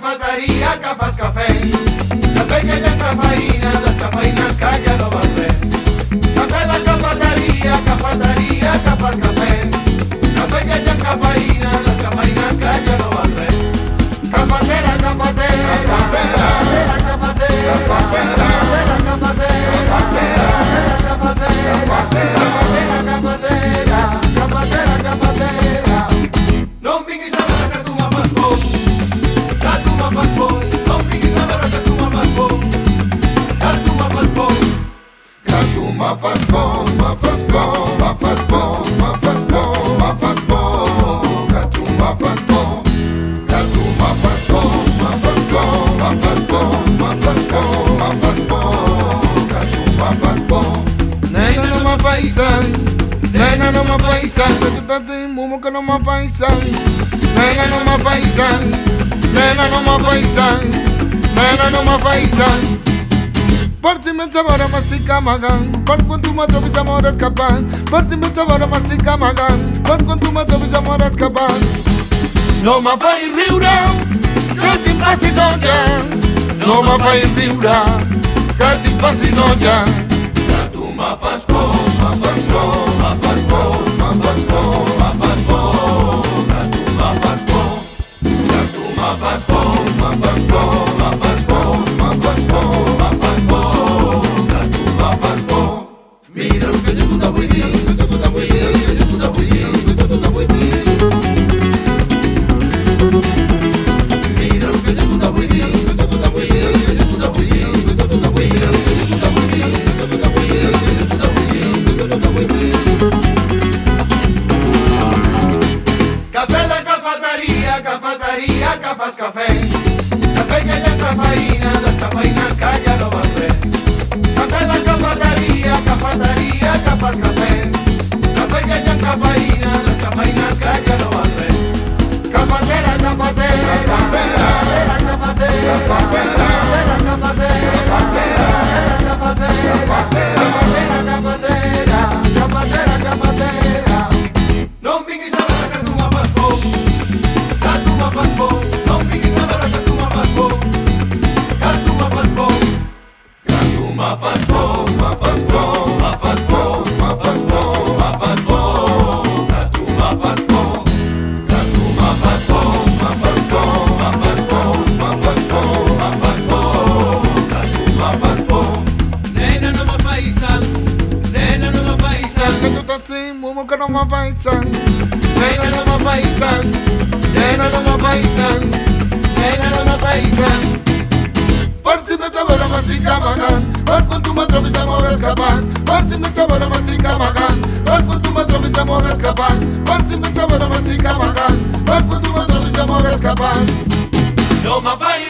faltaria que fas cafè. La pell ja està feina, no està feina, calla-lo. no me paisan, nena no me paisan, que tú estás mumo que no me paisan, nena no me paisan, nena no me paisan, nena no me paisan. Por si me sabora mastica magan, por con tu mato mis amores capaz, por si me sabora mastica magan, por con tu mato mis amores capaz. No me fai riure, que ti passi no me fai riure, que ti passi noia, que tu me fas por Mafango, Mafango, Mafango. María Cafás Café, café que la cafeína, la cafeína cae. que no me paisan. Venga no me paisan. Venga no me paisan. Venga no me paisan. Por si me tabara más sin cabacán. Por tu matro me tamo a escapar. Por si me tabara más sin cabacán. Por tu matro me tamo a escapar. Por si me tabara más sin cabacán. Por tu matro me tamo a escapar. No me paisan.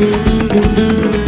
Música